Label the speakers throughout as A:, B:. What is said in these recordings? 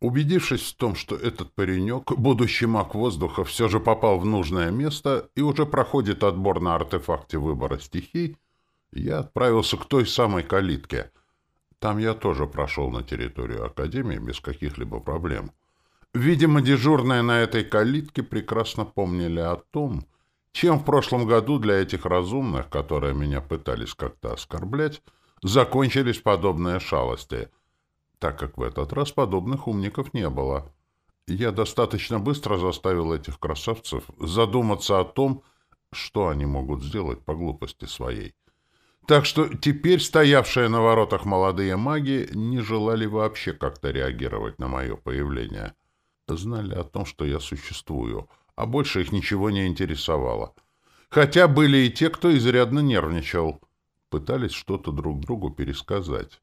A: Убедившись в том, что этот паренек, будущий маг воздуха, все же попал в нужное место и уже проходит отбор на артефакте выбора стихий, я отправился к той самой калитке. Там я тоже прошел на территорию Академии без каких-либо проблем. Видимо, дежурные на этой калитке прекрасно помнили о том, чем в прошлом году для этих разумных, которые меня пытались как-то оскорблять, закончились подобные шалости — так как в этот раз подобных умников не было. Я достаточно быстро заставил этих красавцев задуматься о том, что они могут сделать по глупости своей. Так что теперь стоявшие на воротах молодые маги не желали вообще как-то реагировать на мое появление. Знали о том, что я существую, а больше их ничего не интересовало. Хотя были и те, кто изрядно нервничал. Пытались что-то друг другу пересказать.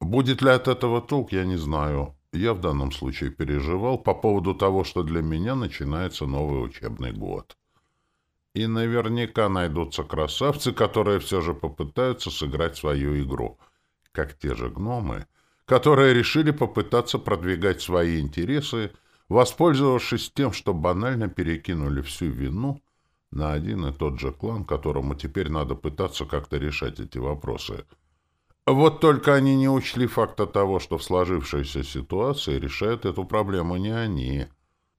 A: Будет ли от этого толк, я не знаю. Я в данном случае переживал по поводу того, что для меня начинается новый учебный год. И наверняка найдутся красавцы, которые все же попытаются сыграть свою игру, как те же гномы, которые решили попытаться продвигать свои интересы, воспользовавшись тем, что банально перекинули всю вину на один и тот же клан, которому теперь надо пытаться как-то решать эти вопросы — вот только они не учли факта того, что в сложившейся ситуации решают эту проблему не они.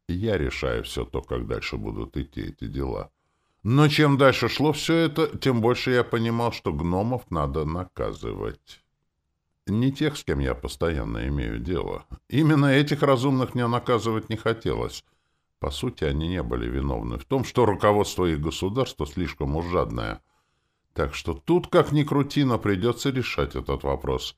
A: Я решаю все то, как дальше будут идти эти дела. Но чем дальше шло все это, тем больше я понимал, что гномов надо наказывать. Не тех, с кем я постоянно имею дело. Именно этих разумных мне наказывать не хотелось. По сути, они не были виновны в том, что руководство их государства слишком уж жадное — так что тут, как ни крути, но придется решать этот вопрос.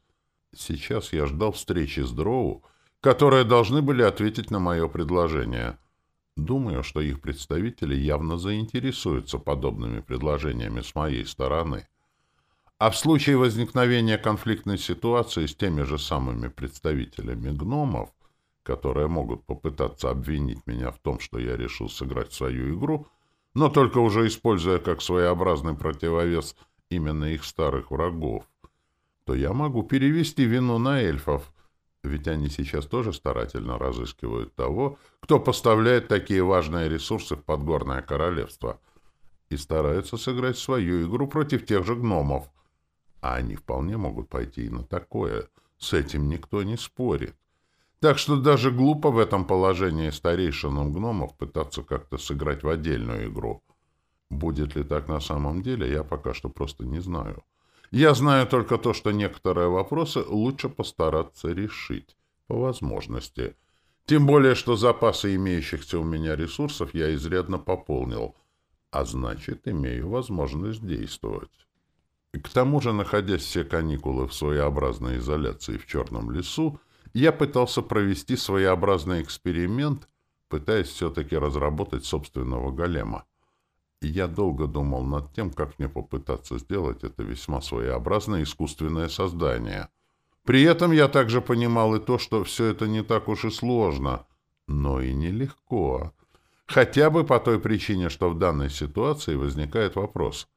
A: Сейчас я ждал встречи с Дроу, которые должны были ответить на мое предложение. Думаю, что их представители явно заинтересуются подобными предложениями с моей стороны. А в случае возникновения конфликтной ситуации с теми же самыми представителями гномов, которые могут попытаться обвинить меня в том, что я решил сыграть свою игру — но только уже используя как своеобразный противовес именно их старых врагов, то я могу перевести вину на эльфов, ведь они сейчас тоже старательно разыскивают того, кто поставляет такие важные ресурсы в Подгорное Королевство, и стараются сыграть свою игру против тех же гномов. А они вполне могут пойти и на такое. С этим никто не спорит. Так что даже глупо в этом положении старейшинам гномов пытаться как-то сыграть в отдельную игру. Будет ли так на самом деле, я пока что просто не знаю. Я знаю только то, что некоторые вопросы лучше постараться решить, по возможности. Тем более, что запасы имеющихся у меня ресурсов я изрядно пополнил, а значит, имею возможность действовать. К тому же, находясь все каникулы в своеобразной изоляции в Черном лесу, я пытался провести своеобразный эксперимент, пытаясь все-таки разработать собственного голема. Я долго думал над тем, как мне попытаться сделать это весьма своеобразное искусственное создание. При этом я также понимал и то, что все это не так уж и сложно, но и нелегко. Хотя бы по той причине, что в данной ситуации возникает вопрос,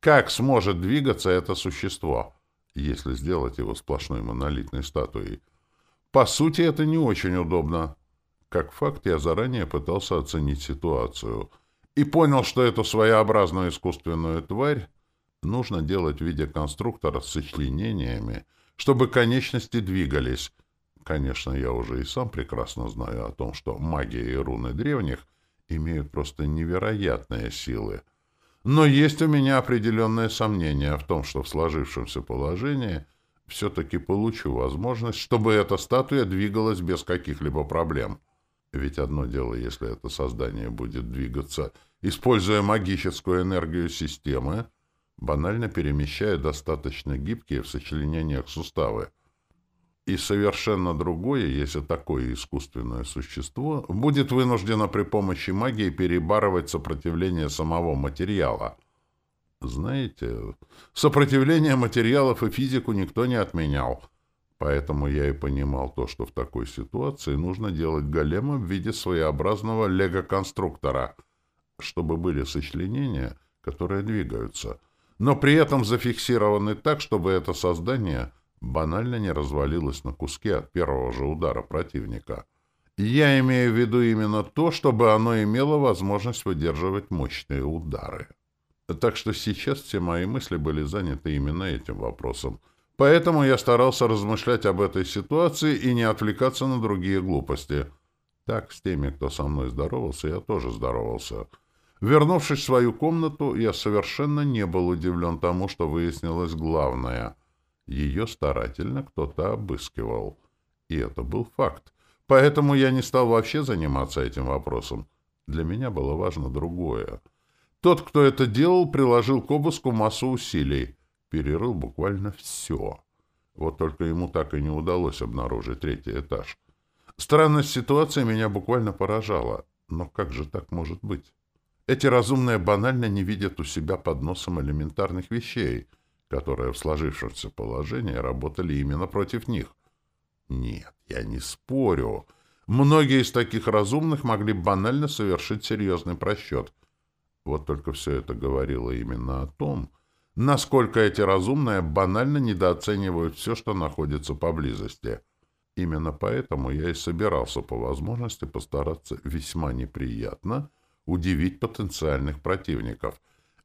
A: как сможет двигаться это существо, если сделать его сплошной монолитной статуей? По сути, это не очень удобно. Как факт, я заранее пытался оценить ситуацию и понял, что эту своеобразную искусственную тварь нужно делать в виде конструктора с сочленениями, чтобы конечности двигались. Конечно, я уже и сам прекрасно знаю о том, что магия и руны древних имеют просто невероятные силы. Но есть у меня определенное сомнение в том, что в сложившемся положении — все-таки получу возможность, чтобы эта статуя двигалась без каких-либо проблем. Ведь одно дело, если это создание будет двигаться, используя магическую энергию системы, банально перемещая достаточно гибкие в сочленениях суставы. И совершенно другое, если такое искусственное существо будет вынуждено при помощи магии перебарывать сопротивление самого материала — знаете, сопротивление материалов и физику никто не отменял. Поэтому я и понимал то, что в такой ситуации нужно делать голема в виде своеобразного лего-конструктора, чтобы были сочленения, которые двигаются, но при этом зафиксированы так, чтобы это создание банально не развалилось на куски от первого же удара противника. Я имею в виду именно то, чтобы оно имело возможность выдерживать мощные удары. Так что сейчас все мои мысли были заняты именно этим вопросом. Поэтому я старался размышлять об этой ситуации и не отвлекаться на другие глупости. Так, с теми, кто со мной здоровался, я тоже здоровался. Вернувшись в свою комнату, я совершенно не был удивлен тому, что выяснилось главное. Ее старательно кто-то обыскивал. И это был факт. Поэтому я не стал вообще заниматься этим вопросом. Для меня было важно другое. Тот, кто это делал, приложил к обыску массу усилий. Перерыл буквально все. Вот только ему так и не удалось обнаружить третий этаж. Странность ситуации меня буквально поражала. Но как же так может быть? Эти разумные банально не видят у себя под носом элементарных вещей, которые в сложившемся положении работали именно против них. Нет, я не спорю. Многие из таких разумных могли банально совершить серьезный просчет. Вот только все это говорило именно о том, насколько эти разумные банально недооценивают все, что находится поблизости. Именно поэтому я и собирался по возможности постараться весьма неприятно удивить потенциальных противников.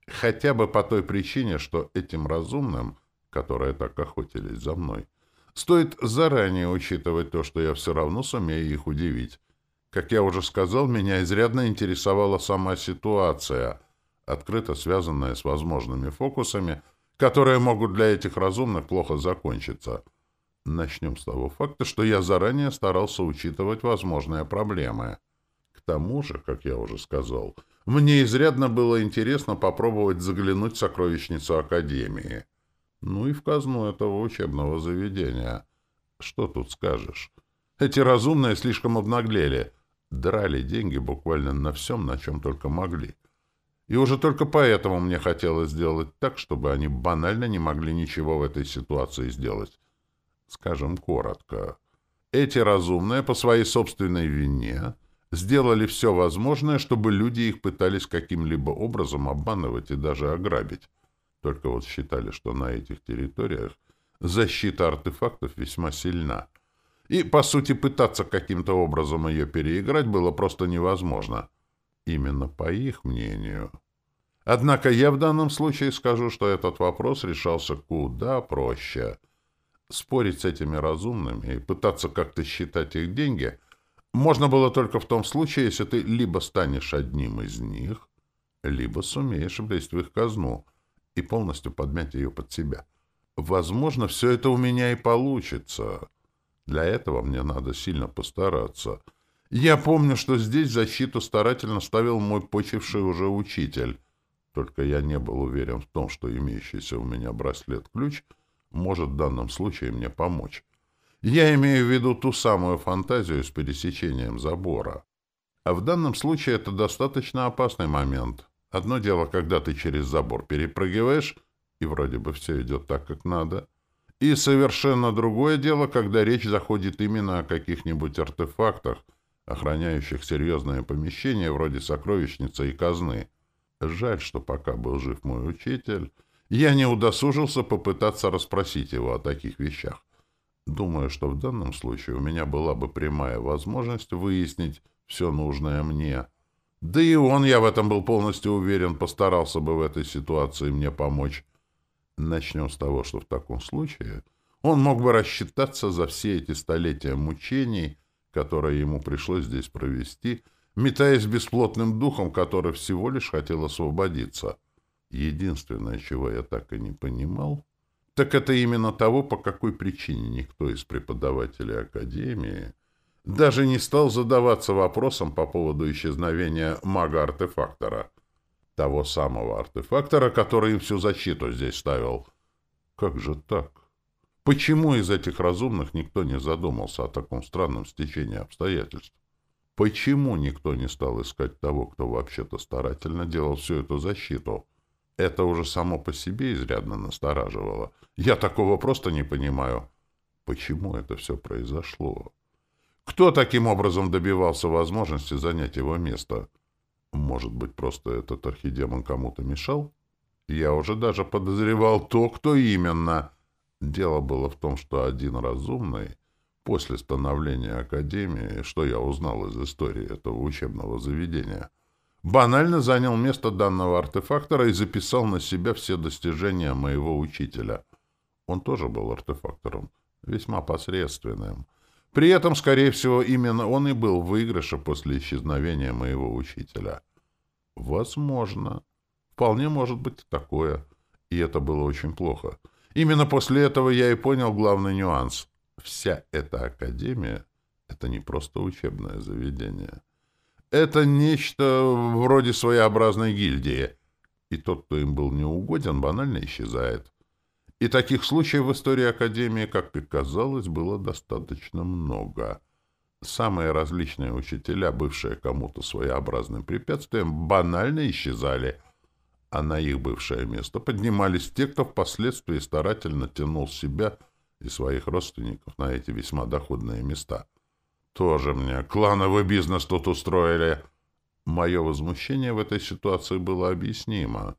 A: Хотя бы по той причине, что этим разумным, которые так охотились за мной, Стоит заранее учитывать то, что я все равно сумею их удивить. Как я уже сказал, меня изрядно интересовала сама ситуация, открыто связанная с возможными фокусами, которые могут для этих разумных плохо закончиться. Начнем с того факта, что я заранее старался учитывать возможные проблемы. К тому же, как я уже сказал, мне изрядно было интересно попробовать заглянуть в сокровищницу Академии — ну и в казну этого учебного заведения. Что тут скажешь? Эти разумные слишком обнаглели. Драли деньги буквально на всем, на чем только могли. И уже только поэтому мне хотелось сделать так, чтобы они банально не могли ничего в этой ситуации сделать. Скажем коротко. Эти разумные по своей собственной вине сделали все возможное, чтобы люди их пытались каким-либо образом обманывать и даже ограбить. Только вот считали, что на этих территориях защита артефактов весьма сильна. И, по сути, пытаться каким-то образом ее переиграть было просто невозможно. Именно по их мнению. Однако я в данном случае скажу, что этот вопрос решался куда проще. Спорить с этими разумными и пытаться как-то считать их деньги можно было только в том случае, если ты либо станешь одним из них, либо сумеешь влезть в их казну — и полностью подмять ее под себя. Возможно, все это у меня и получится. Для этого мне надо сильно постараться. Я помню, что здесь защиту старательно ставил мой почивший уже учитель. Только я не был уверен в том, что имеющийся у меня браслет-ключ может в данном случае мне помочь. Я имею в виду ту самую фантазию с пересечением забора. А в данном случае это достаточно опасный момент. Одно дело, когда ты через забор перепрыгиваешь, и вроде бы все идет так, как надо. И совершенно другое дело, когда речь заходит именно о каких-нибудь артефактах, охраняющих серьезное помещение вроде сокровищницы и казны. Жаль, что пока был жив мой учитель, я не удосужился попытаться расспросить его о таких вещах. Думаю, что в данном случае у меня была бы прямая возможность выяснить все нужное мне — да и он, я в этом был полностью уверен, постарался бы в этой ситуации мне помочь. Начнем с того, что в таком случае он мог бы рассчитаться за все эти столетия мучений, которые ему пришлось здесь провести, метаясь бесплотным духом, который всего лишь хотел освободиться. Единственное, чего я так и не понимал, так это именно того, по какой причине никто из преподавателей Академии даже не стал задаваться вопросом по поводу исчезновения мага-артефактора. Того самого артефактора, который им всю защиту здесь ставил. Как же так? Почему из этих разумных никто не задумался о таком странном стечении обстоятельств? Почему никто не стал искать того, кто вообще-то старательно делал всю эту защиту? Это уже само по себе изрядно настораживало. Я такого просто не понимаю. Почему это все произошло? Кто таким образом добивался возможности занять его место? Может быть, просто этот архидемон кому-то мешал? Я уже даже подозревал то, кто именно. Дело было в том, что один разумный После становления Академии, что я узнал из истории этого учебного заведения, банально занял место данного артефактора и записал на себя все достижения моего учителя. Он тоже был артефактором, весьма посредственным. При этом, скорее всего, именно он и был в выигрыше после исчезновения моего учителя. Возможно. Вполне может быть такое. И это было очень плохо. Именно после этого я и понял главный нюанс. Вся эта академия — это не просто учебное заведение. Это нечто вроде своеобразной гильдии. И тот, кто им был неугоден, банально исчезает. И таких случаев в истории Академии, как и казалось, было достаточно много. Самые различные учителя, бывшие кому-то своеобразным препятствием, банально исчезали, а на их бывшее место поднимались те, кто впоследствии старательно тянул себя и своих родственников на эти весьма доходные места. Тоже мне клановый бизнес тут устроили. Мое возмущение в этой ситуации было объяснимо.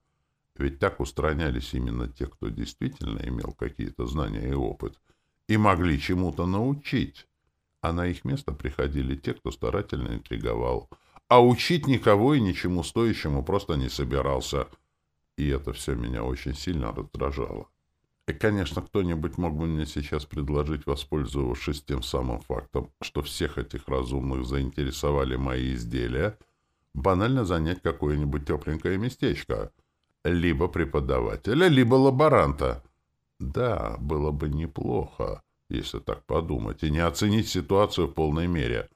A: Ведь так устранялись именно те, кто действительно имел какие-то знания и опыт, и могли чему-то научить. А на их место приходили те, кто старательно интриговал. А учить никого и ничему стоящему просто не собирался. И это все меня очень сильно раздражало. И, конечно, кто-нибудь мог бы мне сейчас предложить, воспользовавшись тем самым фактом, что всех этих разумных заинтересовали мои изделия, банально занять какое-нибудь тепленькое местечко — либо преподавателя, либо лаборанта. Да, было бы неплохо, если так подумать, и не оценить ситуацию в полной мере.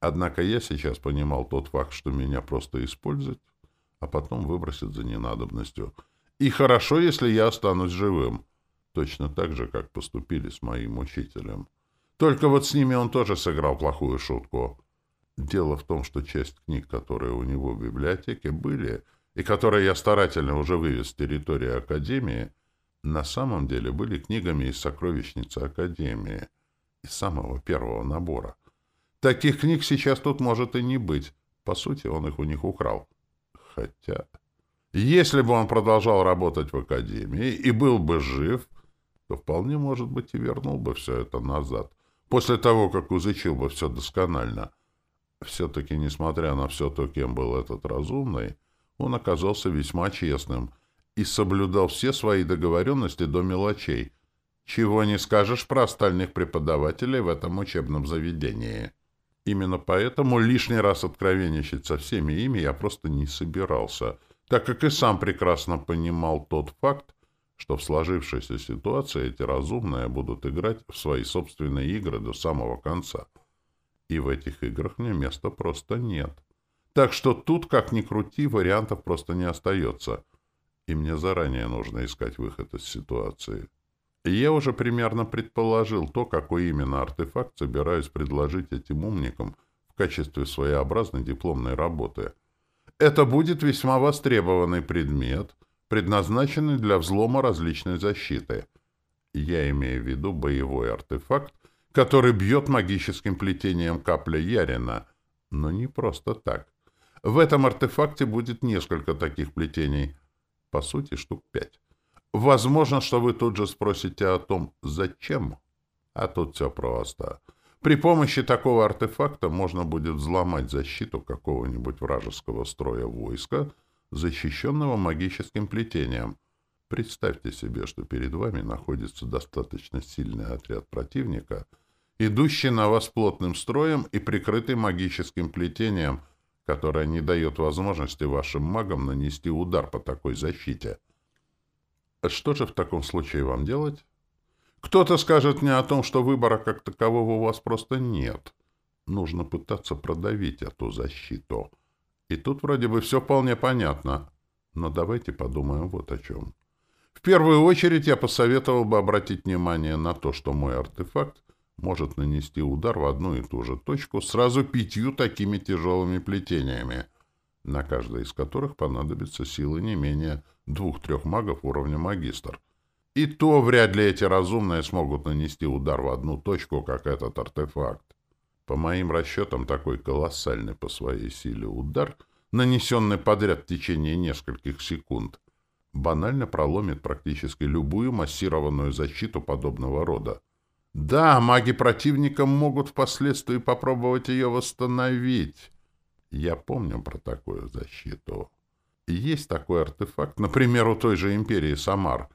A: Однако я сейчас понимал тот факт, что меня просто используют, а потом выбросят за ненадобностью. И хорошо, если я останусь живым. Точно так же, как поступили с моим учителем. Только вот с ними он тоже сыграл плохую шутку. Дело в том, что часть книг, которые у него в библиотеке были, и которые я старательно уже вывез с территории Академии, на самом деле были книгами из сокровищницы Академии, из самого первого набора. Таких книг сейчас тут может и не быть. По сути, он их у них украл. Хотя, если бы он продолжал работать в Академии и был бы жив, то вполне, может быть, и вернул бы все это назад, после того, как изучил бы все досконально. Все-таки, несмотря на все то, кем был этот разумный, он оказался весьма честным и соблюдал все свои договоренности до мелочей. Чего не скажешь про остальных преподавателей в этом учебном заведении. Именно поэтому лишний раз откровенничать со всеми ими я просто не собирался, так как и сам прекрасно понимал тот факт, что в сложившейся ситуации эти разумные будут играть в свои собственные игры до самого конца. И в этих играх мне места просто нет. Так что тут, как ни крути, вариантов просто не остается. И мне заранее нужно искать выход из ситуации. Я уже примерно предположил то, какой именно артефакт собираюсь предложить этим умникам в качестве своеобразной дипломной работы. Это будет весьма востребованный предмет, предназначенный для взлома различной защиты. Я имею в виду боевой артефакт, который бьет магическим плетением капля Ярина, но не просто так. В этом артефакте будет несколько таких плетений. По сути, штук пять. Возможно, что вы тут же спросите о том, зачем? А тут все просто. При помощи такого артефакта можно будет взломать защиту какого-нибудь вражеского строя войска, защищенного магическим плетением. Представьте себе, что перед вами находится достаточно сильный отряд противника, идущий на вас плотным строем и прикрытый магическим плетением — которая не дает возможности вашим магам нанести удар по такой защите. Что же в таком случае вам делать? Кто-то скажет мне о том, что выбора как такового у вас просто нет. Нужно пытаться продавить эту защиту. И тут вроде бы все вполне понятно. Но давайте подумаем вот о чем. В первую очередь я посоветовал бы обратить внимание на то, что мой артефакт может нанести удар в одну и ту же точку сразу пятью такими тяжелыми плетениями, на каждой из которых понадобится силы не менее двух-трех магов уровня магистр. И то вряд ли эти разумные смогут нанести удар в одну точку, как этот артефакт. По моим расчетам, такой колоссальный по своей силе удар, нанесенный подряд в течение нескольких секунд, банально проломит практически любую массированную защиту подобного рода. Да, маги противника могут впоследствии попробовать ее восстановить. Я помню про такую защиту. Есть такой артефакт, например, у той же империи Самар.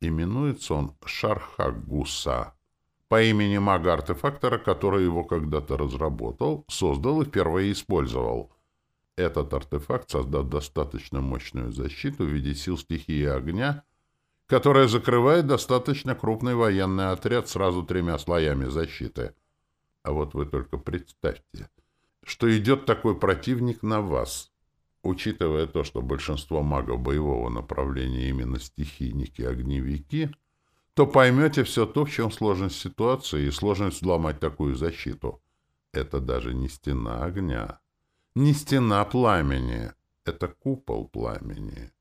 A: Именуется он Шархагуса. По имени мага-артефактора, который его когда-то разработал, создал и впервые использовал. Этот артефакт создаст достаточно мощную защиту в виде сил стихии огня — которая закрывает достаточно крупный военный отряд сразу тремя слоями защиты. А вот вы только представьте, что идет такой противник на вас. Учитывая то, что большинство магов боевого направления именно стихийники-огневики, то поймете все то, в чем сложность ситуации и сложность взломать такую защиту. Это даже не стена огня, не стена пламени, это купол пламени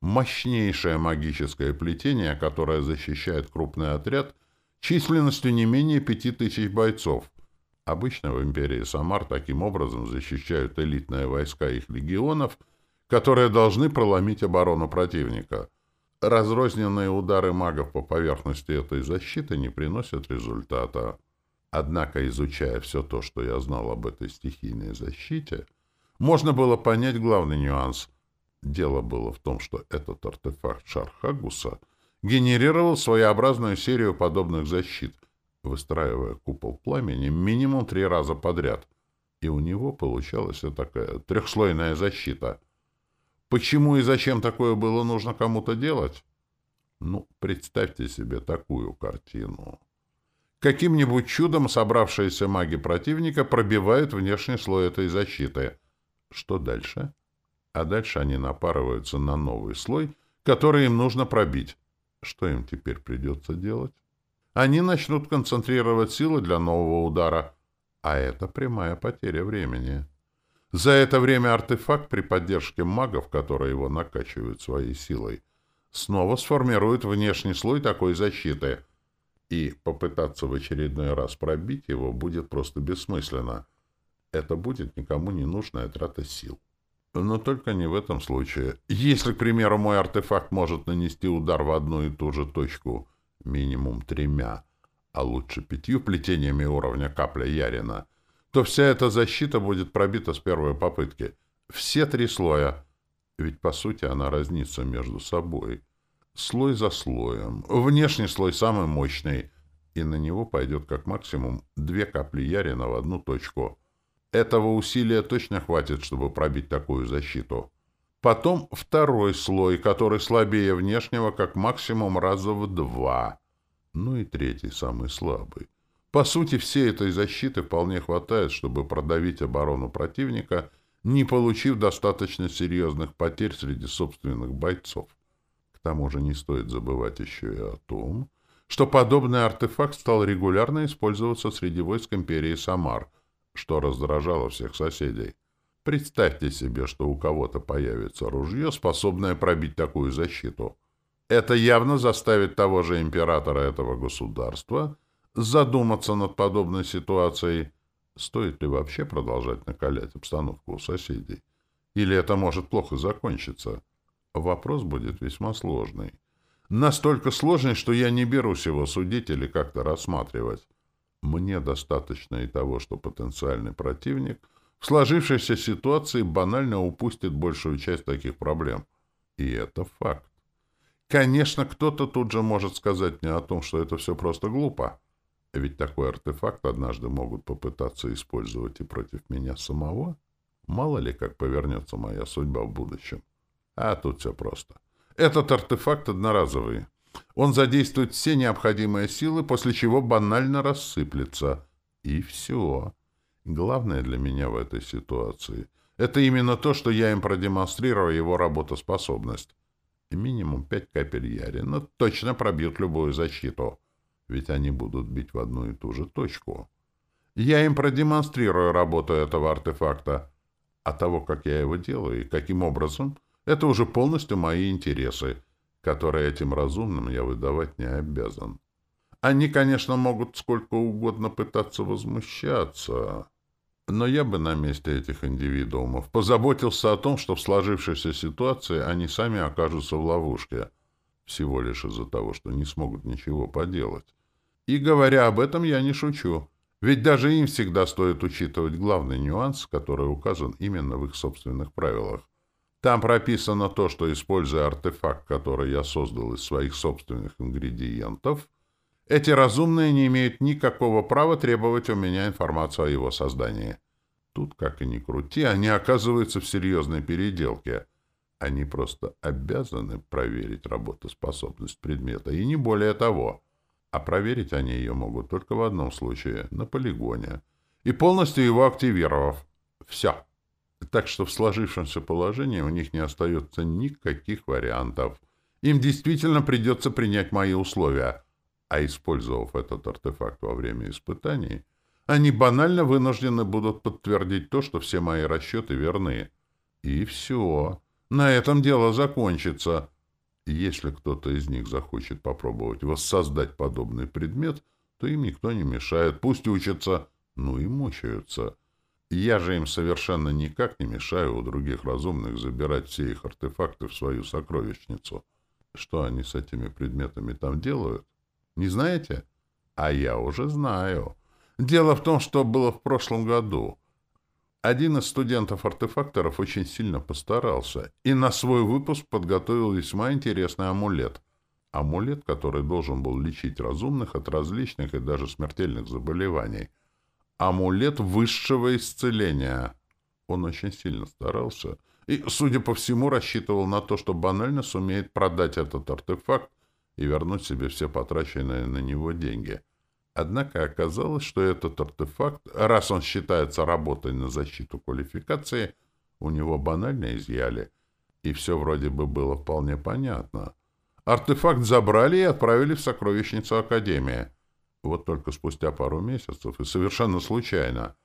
A: мощнейшее магическое плетение, которое защищает крупный отряд численностью не менее пяти тысяч бойцов. Обычно в империи Самар таким образом защищают элитные войска их легионов, которые должны проломить оборону противника. Разрозненные удары магов по поверхности этой защиты не приносят результата. Однако, изучая все то, что я знал об этой стихийной защите, можно было понять главный нюанс — Дело было в том, что этот артефакт Шархагуса генерировал своеобразную серию подобных защит, выстраивая купол пламени минимум три раза подряд. И у него получалась такая трехслойная защита. Почему и зачем такое было нужно кому-то делать? Ну, представьте себе такую картину. Каким-нибудь чудом собравшиеся маги противника пробивают внешний слой этой защиты. Что дальше? — а дальше они напарываются на новый слой, который им нужно пробить. Что им теперь придется делать? Они начнут концентрировать силы для нового удара, а это прямая потеря времени. За это время артефакт при поддержке магов, которые его накачивают своей силой, снова сформирует внешний слой такой защиты, и попытаться в очередной раз пробить его будет просто бессмысленно. Это будет никому не нужная трата сил. Но только не в этом случае. Если, к примеру, мой артефакт может нанести удар в одну и ту же точку минимум тремя, а лучше пятью плетениями уровня капля Ярина, то вся эта защита будет пробита с первой попытки. Все три слоя. Ведь, по сути, она разнится между собой. Слой за слоем. Внешний слой самый мощный, и на него пойдет как максимум две капли Ярина в одну точку — этого усилия точно хватит, чтобы пробить такую защиту. Потом второй слой, который слабее внешнего, как максимум раза в два. Ну и третий, самый слабый. По сути, всей этой защиты вполне хватает, чтобы продавить оборону противника, не получив достаточно серьезных потерь среди собственных бойцов. К тому же не стоит забывать еще и о том, что подобный артефакт стал регулярно использоваться среди войск империи Самар — что раздражало всех соседей. Представьте себе, что у кого-то появится ружье, способное пробить такую защиту. Это явно заставит того же императора этого государства задуматься над подобной ситуацией. Стоит ли вообще продолжать накалять обстановку у соседей? Или это может плохо закончиться? Вопрос будет весьма сложный. Настолько сложный, что я не берусь его судить или как-то рассматривать. Мне достаточно и того, что потенциальный противник в сложившейся ситуации банально упустит большую часть таких проблем. И это факт. Конечно, кто-то тут же может сказать мне о том, что это все просто глупо. Ведь такой артефакт однажды могут попытаться использовать и против меня самого. Мало ли, как повернется моя судьба в будущем. А тут все просто. Этот артефакт одноразовый. Он задействует все необходимые силы, после чего банально рассыплется. И все. Главное для меня в этой ситуации — это именно то, что я им продемонстрирую его работоспособность. И минимум пять капель Ярина точно пробьют любую защиту, ведь они будут бить в одну и ту же точку. Я им продемонстрирую работу этого артефакта. А того, как я его делаю и каким образом, это уже полностью мои интересы — которые этим разумным я выдавать не обязан. Они, конечно, могут сколько угодно пытаться возмущаться, но я бы на месте этих индивидуумов позаботился о том, что в сложившейся ситуации они сами окажутся в ловушке, всего лишь из-за того, что не смогут ничего поделать. И говоря об этом, я не шучу. Ведь даже им всегда стоит учитывать главный нюанс, который указан именно в их собственных правилах. Там прописано то, что, используя артефакт, который я создал из своих собственных ингредиентов, эти разумные не имеют никакого права требовать у меня информацию о его создании. Тут, как и ни крути, они оказываются в серьезной переделке. Они просто обязаны проверить работоспособность предмета, и не более того. А проверить они ее могут только в одном случае — на полигоне. И полностью его активировав. Все. Так что в сложившемся положении у них не остается никаких вариантов. Им действительно придется принять мои условия. А использовав этот артефакт во время испытаний, они банально вынуждены будут подтвердить то, что все мои расчеты верны. И все. На этом дело закончится. Если кто-то из них захочет попробовать воссоздать подобный предмет, то им никто не мешает. Пусть учатся, ну и мучаются. Я же им совершенно никак не мешаю у других разумных забирать все их артефакты в свою сокровищницу. Что они с этими предметами там делают? Не знаете? А я уже знаю. Дело в том, что было в прошлом году. Один из студентов-артефакторов очень сильно постарался и на свой выпуск подготовил весьма интересный амулет. Амулет, который должен был лечить разумных от различных и даже смертельных заболеваний. Амулет высшего исцеления. Он очень сильно старался и, судя по всему, рассчитывал на то, что банально сумеет продать этот артефакт и вернуть себе все потраченные на него деньги. Однако оказалось, что этот артефакт, раз он считается работой на защиту квалификации, у него банально изъяли. И все вроде бы было вполне понятно. Артефакт забрали и отправили в сокровищницу Академии. Вот только спустя пару месяцев, и совершенно случайно,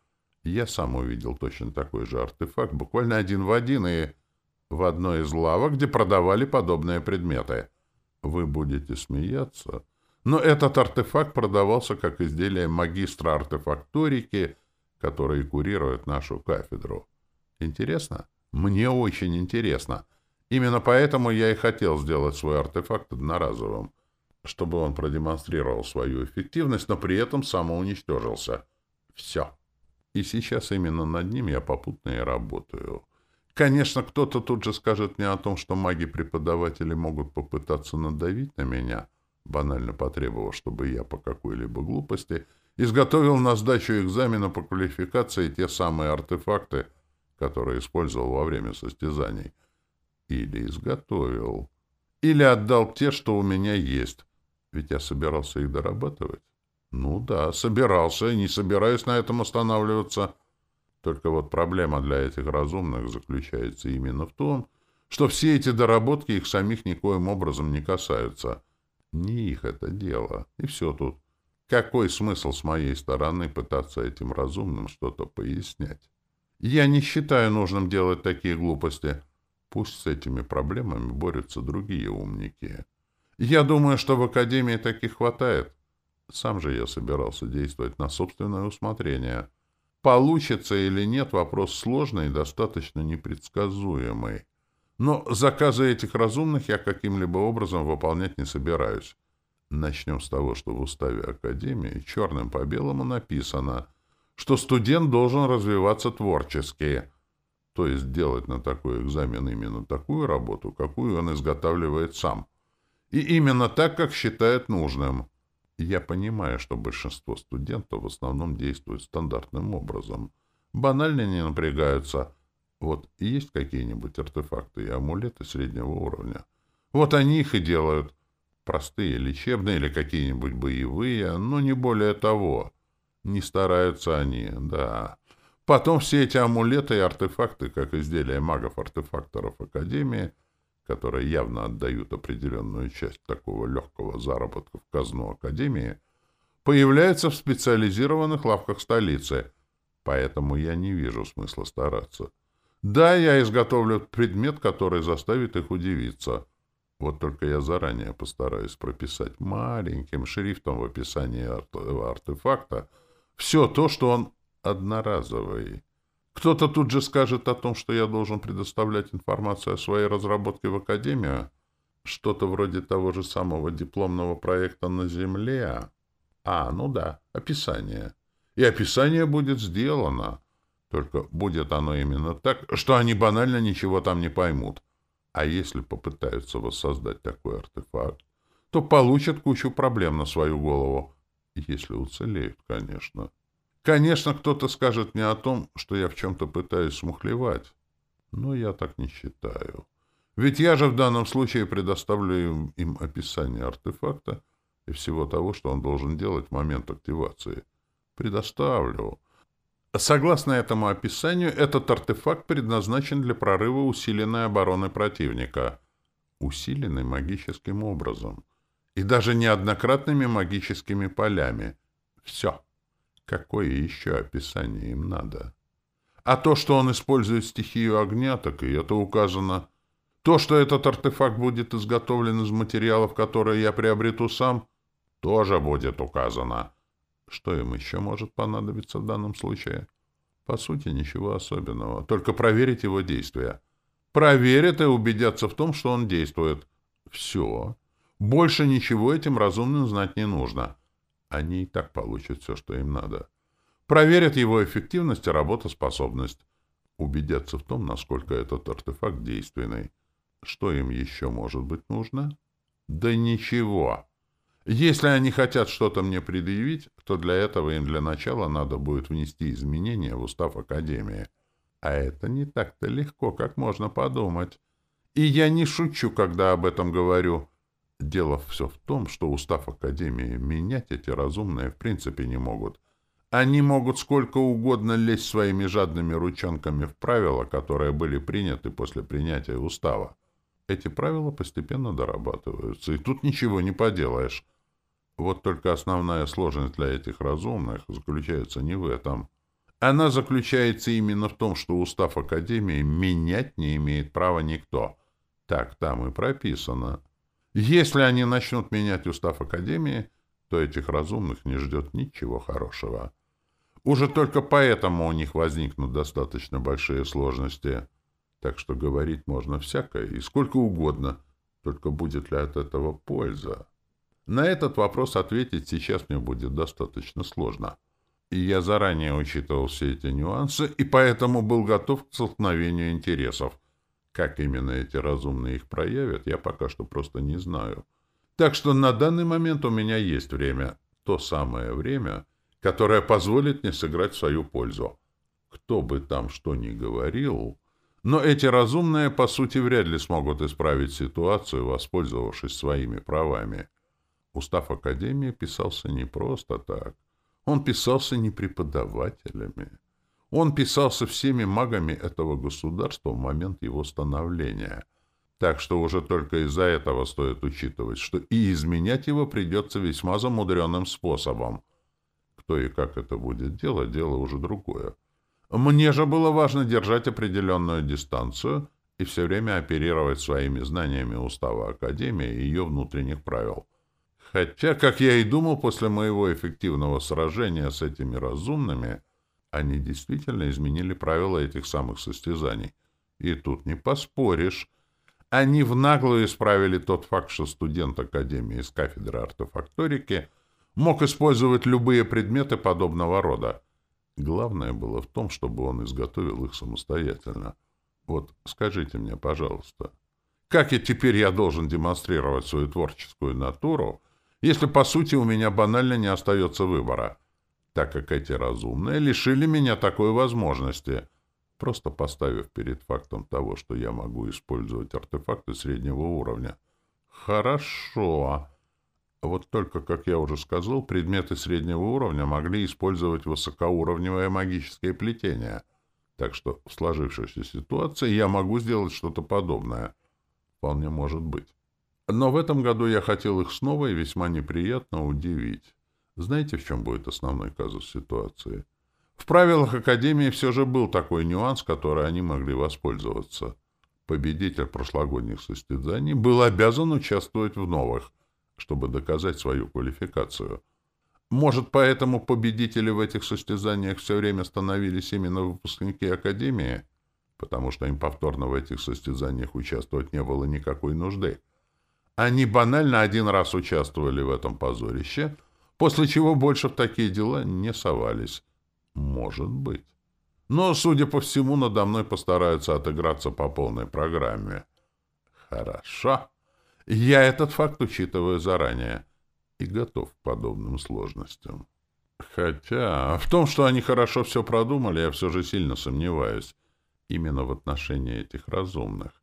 A: я сам увидел точно такой же артефакт, буквально один в один, и в одной из лавок, где продавали подобные предметы. Вы будете смеяться, но этот артефакт продавался как изделие магистра артефакторики, который курирует нашу кафедру. Интересно? Мне очень интересно. Именно поэтому я и хотел сделать свой артефакт одноразовым, чтобы он продемонстрировал свою эффективность, но при этом самоуничтожился. Все. И сейчас именно над ним я попутно и работаю. Конечно, кто-то тут же скажет мне о том, что маги-преподаватели могут попытаться надавить на меня — банально потребовав, чтобы я по какой-либо глупости изготовил на сдачу экзамена по квалификации те самые артефакты, которые использовал во время состязаний. Или изготовил. Или отдал те, что у меня есть. Ведь я собирался их дорабатывать. Ну да, собирался, и не собираюсь на этом останавливаться. Только вот проблема для этих разумных заключается именно в том, что все эти доработки их самих никоим образом не касаются — не их это дело. И все тут. Какой смысл с моей стороны пытаться этим разумным что-то пояснять? Я не считаю нужным делать такие глупости. Пусть с этими проблемами борются другие умники. Я думаю, что в Академии таких хватает. Сам же я собирался действовать на собственное усмотрение. Получится или нет, вопрос сложный и достаточно непредсказуемый. Но заказы этих разумных я каким-либо образом выполнять не собираюсь. Начнем с того, что в уставе Академии черным по белому написано, что студент должен развиваться творчески, то есть делать на такой экзамен именно такую работу, какую он изготавливает сам. И именно так, как считает нужным. Я понимаю, что большинство студентов в основном действуют стандартным образом. Банально не напрягаются – вот есть какие-нибудь артефакты и амулеты среднего уровня. Вот они их и делают. Простые, лечебные или какие-нибудь боевые, но не более того. Не стараются они, да. Потом все эти амулеты и артефакты, как изделия магов-артефакторов Академии, которые явно отдают определенную часть такого легкого заработка в казну Академии, появляются в специализированных лавках столицы, поэтому я не вижу смысла стараться. Да, я изготовлю предмет, который заставит их удивиться. Вот только я заранее постараюсь прописать маленьким шрифтом в описании артефакта все то, что он одноразовый. Кто-то тут же скажет о том, что я должен предоставлять информацию о своей разработке в Академию. Что-то вроде того же самого дипломного проекта на Земле. А, ну да, описание. И описание будет сделано. Только будет оно именно так, что они банально ничего там не поймут. А если попытаются воссоздать такой артефакт, то получат кучу проблем на свою голову. Если уцелеют, конечно. Конечно, кто-то скажет мне о том, что я в чем-то пытаюсь смухлевать. Но я так не считаю. Ведь я же в данном случае предоставлю им описание артефакта и всего того, что он должен делать в момент активации. Предоставлю. Согласно этому описанию, этот артефакт предназначен для прорыва усиленной обороны противника. Усиленный магическим образом. И даже неоднократными магическими полями. Все. Какое еще описание им надо? А то, что он использует стихию огня, так и это указано. То, что этот артефакт будет изготовлен из материалов, которые я приобрету сам, тоже будет указано. Что им еще может понадобиться в данном случае? По сути, ничего особенного. Только проверить его действия. Проверят и убедятся в том, что он действует. Все. Больше ничего этим разумным знать не нужно. Они и так получат все, что им надо. Проверят его эффективность и работоспособность. Убедятся в том, насколько этот артефакт действенный. Что им еще может быть нужно? Да ничего. Если они хотят что-то мне предъявить, то для этого им для начала надо будет внести изменения в устав Академии. А это не так-то легко, как можно подумать. И я не шучу, когда об этом говорю. Дело все в том, что устав Академии менять эти разумные в принципе не могут. Они могут сколько угодно лезть своими жадными ручонками в правила, которые были приняты после принятия устава. Эти правила постепенно дорабатываются, и тут ничего не поделаешь. Вот только основная сложность для этих разумных заключается не в этом. Она заключается именно в том, что устав Академии менять не имеет права никто. Так там и прописано. Если они начнут менять устав Академии, то этих разумных не ждет ничего хорошего. Уже только поэтому у них возникнут достаточно большие сложности. Так что говорить можно всякое и сколько угодно, только будет ли от этого польза? На этот вопрос ответить сейчас мне будет достаточно сложно. И я заранее учитывал все эти нюансы, и поэтому был готов к столкновению интересов. Как именно эти разумные их проявят, я пока что просто не знаю. Так что на данный момент у меня есть время. То самое время, которое позволит мне сыграть в свою пользу. Кто бы там что ни говорил... Но эти разумные, по сути, вряд ли смогут исправить ситуацию, воспользовавшись своими правами. Устав Академии писался не просто так. Он писался не преподавателями. Он писался всеми магами этого государства в момент его становления. Так что уже только из-за этого стоит учитывать, что и изменять его придется весьма замудренным способом. Кто и как это будет делать, дело уже другое. Мне же было важно держать определенную дистанцию и все время оперировать своими знаниями Устава Академии и ее внутренних правил. Хотя, как я и думал, после моего эффективного сражения с этими разумными, они действительно изменили правила этих самых состязаний. И тут не поспоришь. Они в наглую исправили тот факт, что студент Академии из кафедры артефакторики мог использовать любые предметы подобного рода. Главное было в том, чтобы он изготовил их самостоятельно. Вот скажите мне, пожалуйста, как я теперь я должен демонстрировать свою творческую натуру, если, по сути, у меня банально не остается выбора, так как эти разумные лишили меня такой возможности, просто поставив перед фактом того, что я могу использовать артефакты среднего уровня. Хорошо. Вот только, как я уже сказал, предметы среднего уровня могли использовать высокоуровневое магическое плетение. Так что в сложившейся ситуации я могу сделать что-то подобное. Вполне может быть. Но в этом году я хотел их снова и весьма неприятно удивить. Знаете, в чем будет основной казус ситуации? В правилах Академии все же был такой нюанс, который они могли воспользоваться. Победитель прошлогодних состязаний был обязан участвовать в новых, чтобы доказать свою квалификацию. Может, поэтому победители в этих состязаниях все время становились именно выпускники Академии? Потому что им повторно в этих состязаниях участвовать не было никакой нужды. Они банально один раз участвовали в этом позорище, после чего больше в такие дела не совались. Может быть. Но, судя по всему, надо мной постараются отыграться по полной программе. Хорошо. Я этот факт учитываю заранее и готов к подобным сложностям. Хотя в том, что они хорошо все продумали, я все же сильно сомневаюсь. Именно в отношении этих разумных.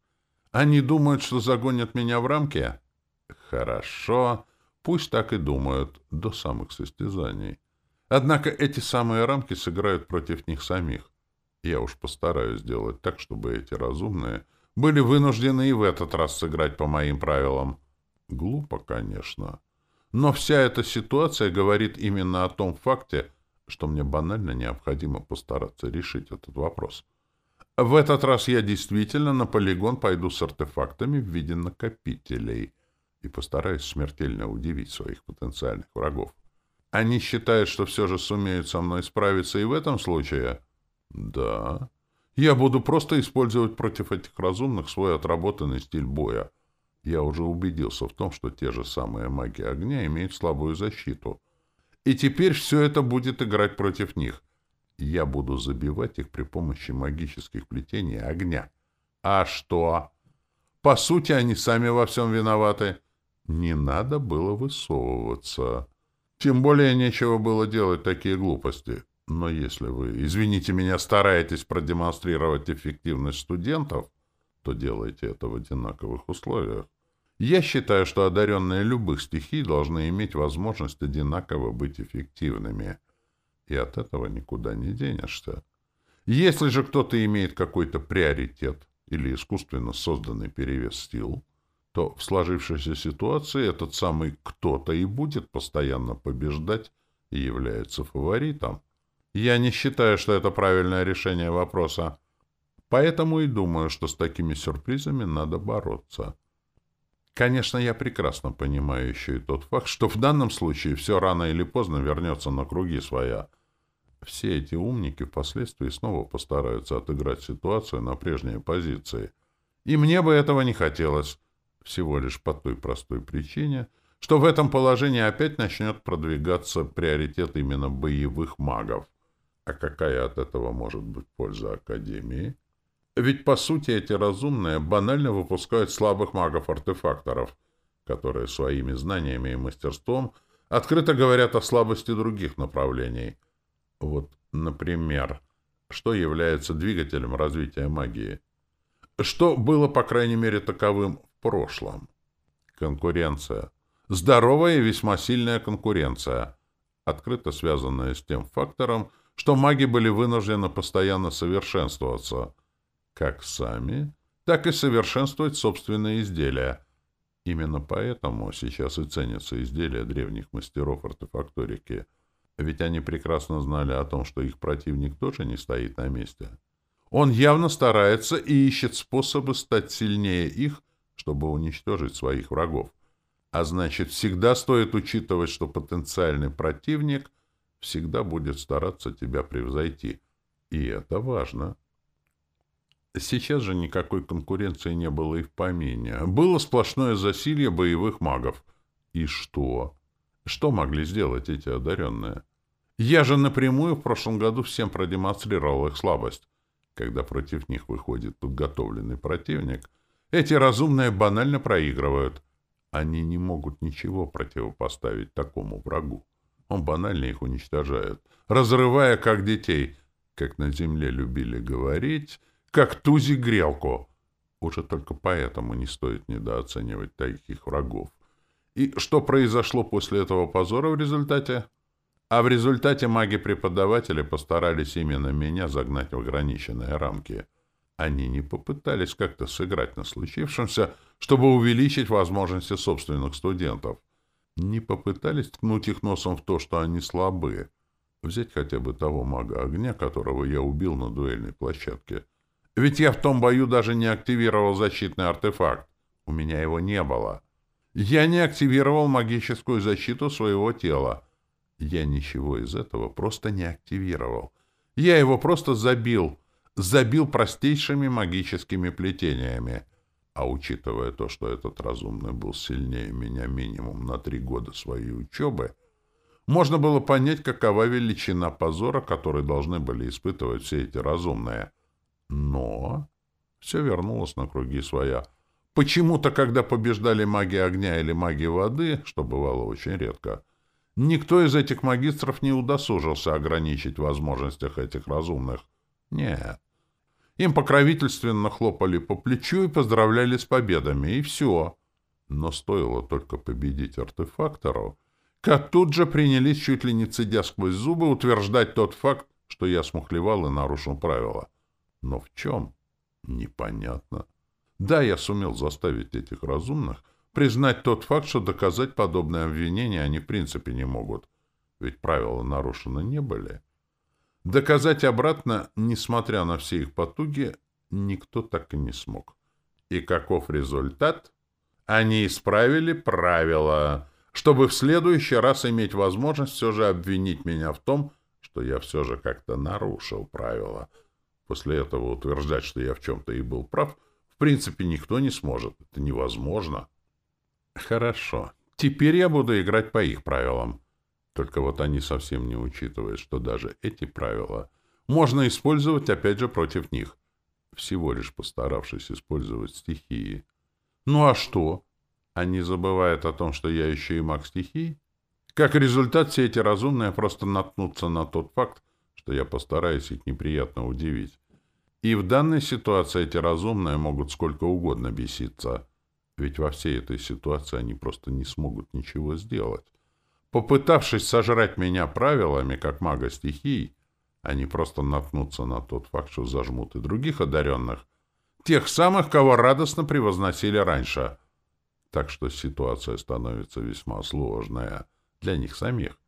A: Они думают, что загонят меня в рамки? Хорошо. Пусть так и думают, до самых состязаний. Однако эти самые рамки сыграют против них самих. Я уж постараюсь сделать так, чтобы эти разумные были вынуждены и в этот раз сыграть по моим правилам. Глупо, конечно. Но вся эта ситуация говорит именно о том факте, что мне банально необходимо постараться решить этот вопрос. В этот раз я действительно на полигон пойду с артефактами в виде накопителей и постараюсь смертельно удивить своих потенциальных врагов. Они считают, что все же сумеют со мной справиться и в этом случае? Да. Я буду просто использовать против этих разумных свой отработанный стиль боя — я уже убедился в том, что те же самые маги огня имеют слабую защиту. И теперь все это будет играть против них. Я буду забивать их при помощи магических плетений огня. А что? По сути, они сами во всем виноваты. Не надо было высовываться. Тем более нечего было делать такие глупости. Но если вы, извините меня, стараетесь продемонстрировать эффективность студентов, то делайте это в одинаковых условиях. Я считаю, что одаренные любых стихий должны иметь возможность одинаково быть эффективными. И от этого никуда не денешься. Если же кто-то имеет какой-то приоритет или искусственно созданный перевес сил, то в сложившейся ситуации этот самый кто-то и будет постоянно побеждать и является фаворитом. Я не считаю, что это правильное решение вопроса. Поэтому и думаю, что с такими сюрпризами надо бороться. Конечно, я прекрасно понимаю еще и тот факт, что в данном случае все рано или поздно вернется на круги своя. Все эти умники впоследствии снова постараются отыграть ситуацию на прежние позиции. И мне бы этого не хотелось. Всего лишь по той простой причине, что в этом положении опять начнет продвигаться приоритет именно боевых магов. А какая от этого может быть польза Академии? Ведь, по сути, эти разумные банально выпускают слабых магов-артефакторов, которые своими знаниями и мастерством открыто говорят о слабости других направлений. Вот, например, что является двигателем развития магии? Что было, по крайней мере, таковым прошлом? Конкуренция. Здоровая и весьма сильная конкуренция, открыто связанная с тем фактором, что маги были вынуждены постоянно совершенствоваться – как сами, так и совершенствовать собственные изделия. Именно поэтому сейчас и ценятся изделия древних мастеров артефакторики, ведь они прекрасно знали о том, что их противник тоже не стоит на месте. Он явно старается и ищет способы стать сильнее их, чтобы уничтожить своих врагов. А значит, всегда стоит учитывать, что потенциальный противник всегда будет стараться тебя превзойти. И это важно. Сейчас же никакой конкуренции не было и в помине. Было сплошное засилье боевых магов. И что? Что могли сделать эти одаренные? Я же напрямую в прошлом году всем продемонстрировал их слабость. Когда против них выходит подготовленный противник, эти разумные банально проигрывают. Они не могут ничего противопоставить такому врагу. Он банально их уничтожает, разрывая как детей, как на земле любили говорить, как тузик грелку. Уже только поэтому не стоит недооценивать таких врагов. И что произошло после этого позора в результате? А в результате маги-преподаватели постарались именно меня загнать в ограниченные рамки. Они не попытались как-то сыграть на случившемся, чтобы увеличить возможности собственных студентов. Не попытались ткнуть их носом в то, что они слабые. Взять хотя бы того мага огня, которого я убил на дуэльной площадке. Ведь я в том бою даже не активировал защитный артефакт. У меня его не было. Я не активировал магическую защиту своего тела. Я ничего из этого просто не активировал. Я его просто забил. Забил простейшими магическими плетениями. А учитывая то, что этот разумный был сильнее меня минимум на три года своей учебы, можно было понять, какова величина позора, который должны были испытывать все эти разумные. Но все вернулось на круги своя. Почему-то, когда побеждали маги огня или маги воды, что бывало очень редко, никто из этих магистров не удосужился ограничить возможностях этих разумных. Нет. Им покровительственно хлопали по плечу и поздравляли с победами, и все. Но стоило только победить артефакторов, как тут же принялись, чуть ли не цедя сквозь зубы, утверждать тот факт, что я смухлевал и нарушил правила. Но в чем? Непонятно. Да, я сумел заставить этих разумных признать тот факт, что доказать подобное обвинение они в принципе не могут. Ведь правила нарушены не были. Доказать обратно, несмотря на все их потуги, никто так и не смог. И каков результат? Они исправили правила, чтобы в следующий раз иметь возможность все же обвинить меня в том, что я все же как-то нарушил правила. После этого утверждать, что я в чем-то и был прав, в принципе, никто не сможет. Это невозможно. Хорошо. Теперь я буду играть по их правилам. Только вот они совсем не учитывают, что даже эти правила можно использовать опять же против них, всего лишь постаравшись использовать стихии. Ну а что? Они забывают о том, что я еще и маг стихий? Как результат, все эти разумные просто наткнутся на тот факт, что я постараюсь их неприятно удивить. И в данной ситуации эти разумные могут сколько угодно беситься, ведь во всей этой ситуации они просто не смогут ничего сделать. Попытавшись сожрать меня правилами, как мага стихий, они просто наткнутся на тот факт, что зажмут и других одаренных, тех самых, кого радостно превозносили раньше. Так что ситуация становится весьма сложная для них самих.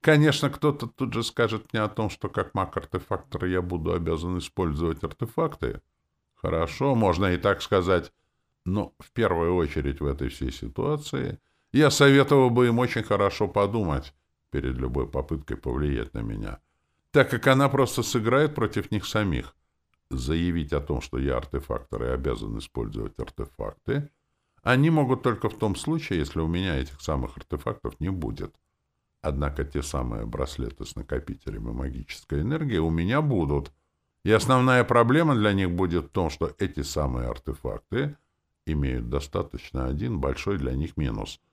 A: Конечно, кто-то тут же скажет мне о том, что как маг-артефактор я буду обязан использовать артефакты. Хорошо, можно и так сказать. Но в первую очередь в этой всей ситуации я советовал бы им очень хорошо подумать перед любой попыткой повлиять на меня, так как она просто сыграет против них самих. Заявить о том, что я артефактор и обязан использовать артефакты, они могут только в том случае, если у меня этих самых артефактов не будет. Однако те самые браслеты с накопителями магической энергии у меня будут. И основная проблема для них будет в том, что эти самые артефакты имеют достаточно один большой для них минус —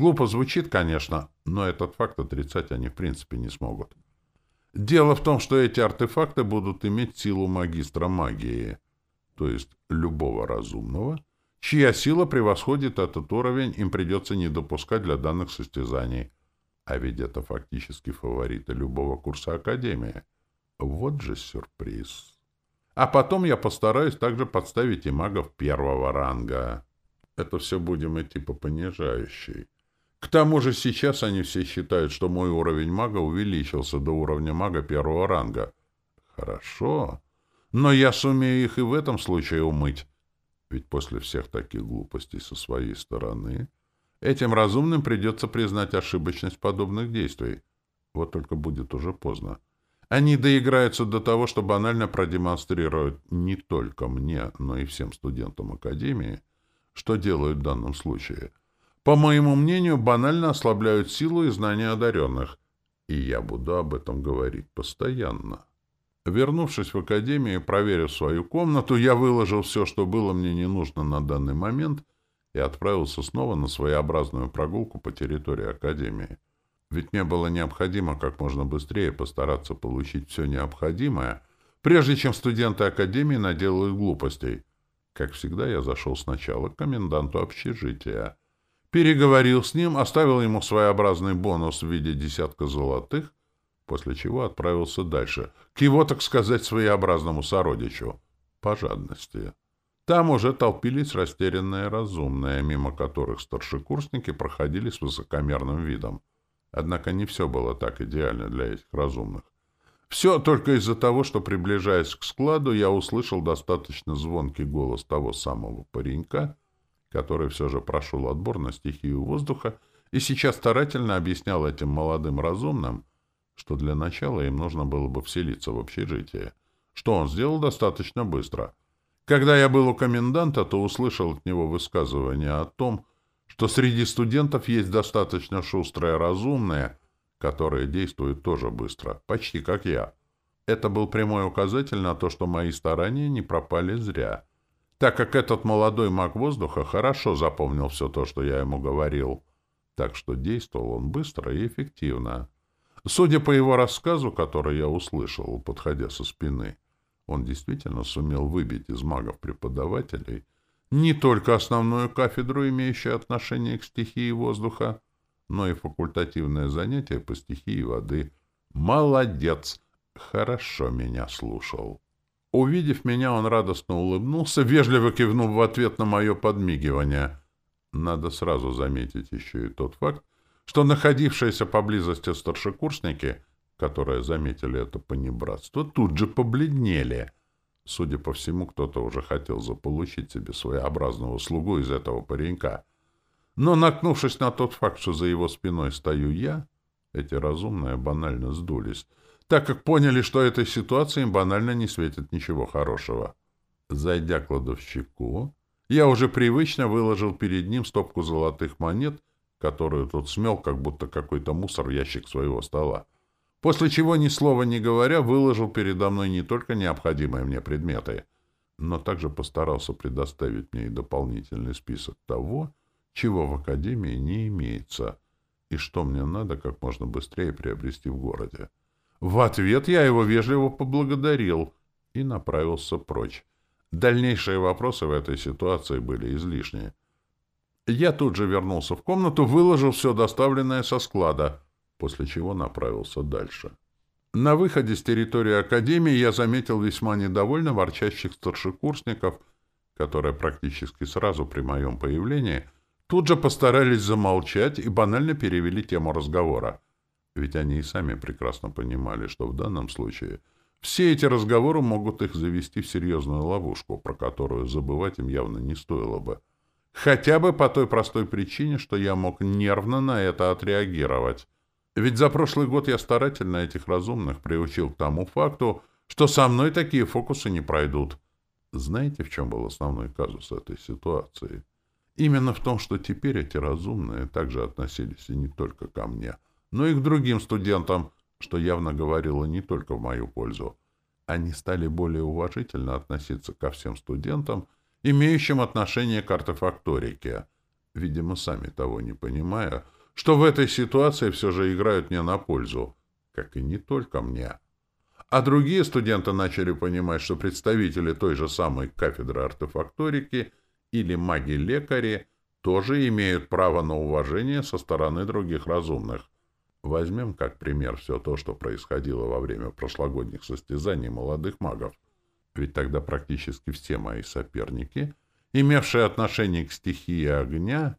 A: Глупо звучит, конечно, но этот факт отрицать они в принципе не смогут. Дело в том, что эти артефакты будут иметь силу магистра магии, то есть любого разумного, чья сила превосходит этот уровень, им придется не допускать для данных состязаний. А ведь это фактически фавориты любого курса Академии. Вот же сюрприз. А потом я постараюсь также подставить и магов первого ранга. Это все будем идти по понижающей. К тому же сейчас они все считают, что мой уровень мага увеличился до уровня мага первого ранга. Хорошо. Но я сумею их и в этом случае умыть. Ведь после всех таких глупостей со своей стороны этим разумным придется признать ошибочность подобных действий. Вот только будет уже поздно. Они доиграются до того, что банально продемонстрировать не только мне, но и всем студентам Академии, что делают в данном случае — по моему мнению, банально ослабляют силу и знания одаренных. И я буду об этом говорить постоянно. Вернувшись в академию и проверив свою комнату, я выложил все, что было мне не нужно на данный момент, и отправился снова на своеобразную прогулку по территории академии. Ведь мне было необходимо как можно быстрее постараться получить все необходимое, прежде чем студенты академии наделают глупостей. Как всегда, я зашел сначала к коменданту общежития — переговорил с ним, оставил ему своеобразный бонус в виде десятка золотых, после чего отправился дальше, к его, так сказать, своеобразному сородичу, по жадности. Там уже толпились растерянные разумные, мимо которых старшекурсники проходили с высокомерным видом. Однако не все было так идеально для этих разумных. Все только из-за того, что, приближаясь к складу, я услышал достаточно звонкий голос того самого паренька, который все же прошел отбор на стихию воздуха и сейчас старательно объяснял этим молодым разумным, что для начала им нужно было бы вселиться в общежитие, что он сделал достаточно быстро. Когда я был у коменданта, то услышал от него высказывание о том, что среди студентов есть достаточно шустрые разумные, которые действуют тоже быстро, почти как я. Это был прямой указатель на то, что мои старания не пропали зря, так как этот молодой маг воздуха хорошо запомнил все то, что я ему говорил, так что действовал он быстро и эффективно. Судя по его рассказу, который я услышал, подходя со спины, он действительно сумел выбить из магов-преподавателей не только основную кафедру, имеющую отношение к стихии воздуха, но и факультативное занятие по стихии воды. Молодец! Хорошо меня слушал. Увидев меня, он радостно улыбнулся, вежливо кивнув в ответ на мое подмигивание. Надо сразу заметить еще и тот факт, что находившиеся поблизости старшекурсники, которые заметили это понебратство, тут же побледнели. Судя по всему, кто-то уже хотел заполучить себе своеобразного слугу из этого паренька. Но, наткнувшись на тот факт, что за его спиной стою я, эти разумные банально сдулись, так как поняли, что этой ситуации им банально не светит ничего хорошего. Зайдя к кладовщику, я уже привычно выложил перед ним стопку золотых монет, которую тот смел, как будто какой-то мусор в ящик своего стола. После чего, ни слова не говоря, выложил передо мной не только необходимые мне предметы, но также постарался предоставить мне и дополнительный список того, чего в Академии не имеется, и что мне надо как можно быстрее приобрести в городе. В ответ я его вежливо поблагодарил и направился прочь. Дальнейшие вопросы в этой ситуации были излишни. Я тут же вернулся в комнату, выложил все доставленное со склада, после чего направился дальше. На выходе с территории Академии я заметил весьма недовольно ворчащих старшекурсников, которые практически сразу при моем появлении тут же постарались замолчать и банально перевели тему разговора. Ведь они и сами прекрасно понимали, что в данном случае все эти разговоры могут их завести в серьезную ловушку, про которую забывать им явно не стоило бы. Хотя бы по той простой причине, что я мог нервно на это отреагировать. Ведь за прошлый год я старательно этих разумных приучил к тому факту, что со мной такие фокусы не пройдут. Знаете, в чем был основной казус этой ситуации? Именно в том, что теперь эти разумные также относились и не только ко мне — но и к другим студентам, что явно говорило не только в мою пользу. Они стали более уважительно относиться ко всем студентам, имеющим отношение к артефакторике, видимо, сами того не понимая, что в этой ситуации все же играют мне на пользу, как и не только мне. А другие студенты начали понимать, что представители той же самой кафедры артефакторики или маги-лекари тоже имеют право на уважение со стороны других разумных, Возьмем как пример все то, что происходило во время прошлогодних состязаний молодых магов. Ведь тогда практически все мои соперники, имевшие отношение к стихии огня,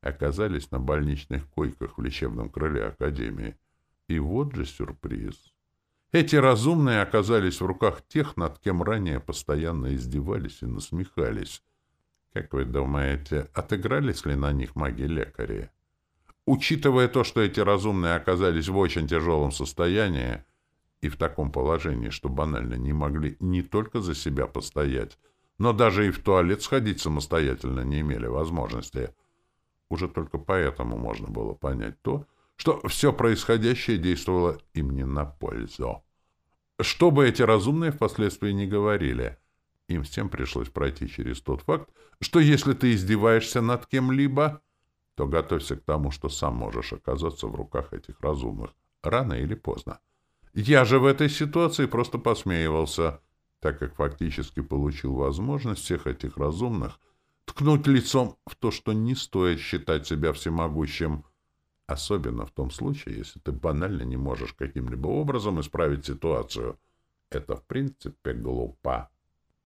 A: оказались на больничных койках в лечебном крыле Академии. И вот же сюрприз. Эти разумные оказались в руках тех, над кем ранее постоянно издевались и насмехались. Как вы думаете, отыгрались ли на них маги-лекари? Учитывая то, что эти разумные оказались в очень тяжелом состоянии и в таком положении, что банально не могли не только за себя постоять, но даже и в туалет сходить самостоятельно не имели возможности, уже только поэтому можно было понять то, что все происходящее действовало им не на пользу. Что бы эти разумные впоследствии не говорили, им всем пришлось пройти через тот факт, что если ты издеваешься над кем-либо, то готовься к тому, что сам можешь оказаться в руках этих разумных, рано или поздно. Я же в этой ситуации просто посмеивался, так как фактически получил возможность всех этих разумных ткнуть лицом в то, что не стоит считать себя всемогущим, особенно в том случае, если ты банально не можешь каким-либо образом исправить ситуацию. Это, в принципе, глупо.